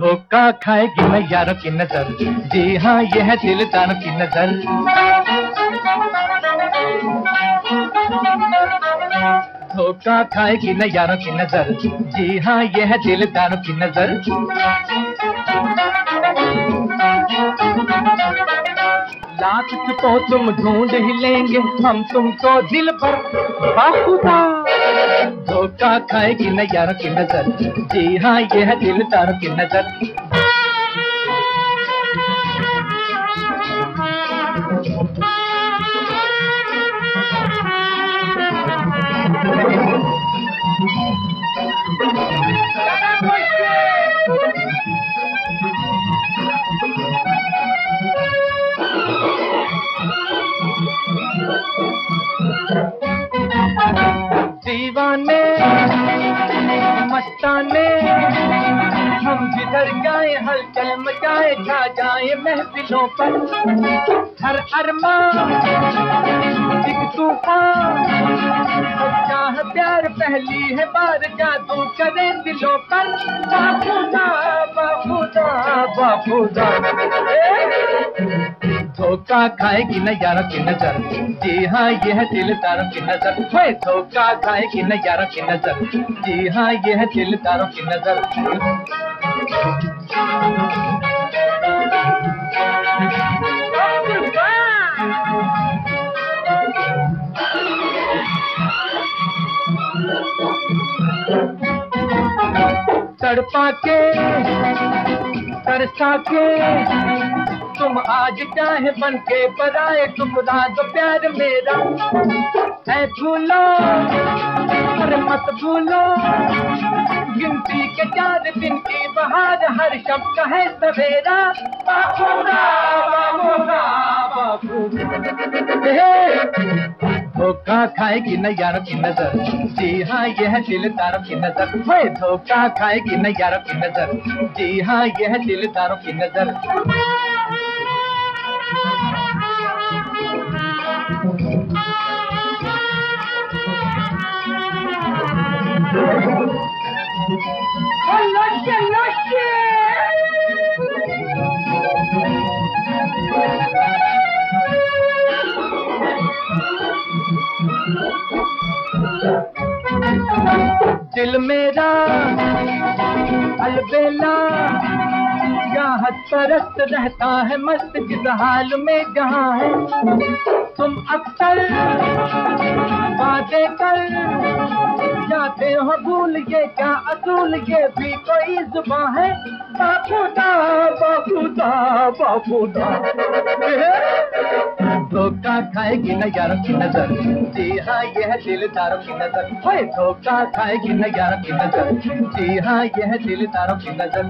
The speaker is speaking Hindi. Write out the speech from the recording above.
धोखा खाएगी न यारों की नज़र। जी हाँ यह है दिलदारों की नज़र। धोखा खाएगी न यारों की नज़र। जी हाँ यह है दिलदारों की नज़र। लाख छुपो तुम ढूंढ ही लेंगे, हम तुमको दिल पर। बाखुदा! धोखा खाएगी न यारों की नज़र। जी हाँ यह है दिलदारों की नज़र। हम जिधर जाए, हलचल मचाए छा जाए महफिलों पर। हर अरमा एक तूफ़ान। सच्चा है प्यार, पहली है बार जादू करे दिलों पर। बाबूदा बाबूदा बाबूदा धोखा खाएगी न की नज़र? जी हाँ यह दिलदारों की नज़र। होए धोखा खाएगी न की नज़र? जी हाँ यह दिलदारों की नज़र। तड़पा के तरसा के तुम आज चाहे बन के बनाए तुम राज प्यार मेरा। है भूलो अरे मत भूलो। गिनती के चार दिन की बहार हर शब्द है सवेरा। बाबूरा बाबूरा धोखा खाएगी न यारों की नज़र। जी हाँ यह दिलदारों की नज़र। होए धोखा खाएगी न यारों की नज़र। जी हाँ यह दिलदारों की नज़र। दिल मेरा, अलबेला चाहत परस्त रहता है मस्त, जिस हाल में जहाँ है। तुम अक्सर बातें कर जाते हो भूल ये क्या असूल ये भी कोई जुबा है? बापूदा बापूदा बापूदा धोखा खाएगी न यारों की नज़र। जी हाँ यह दिलदारों की नज़र। है धोखा खाएगी न यारों की नज़र। जी हाँ यह दिलदारों की नज़र।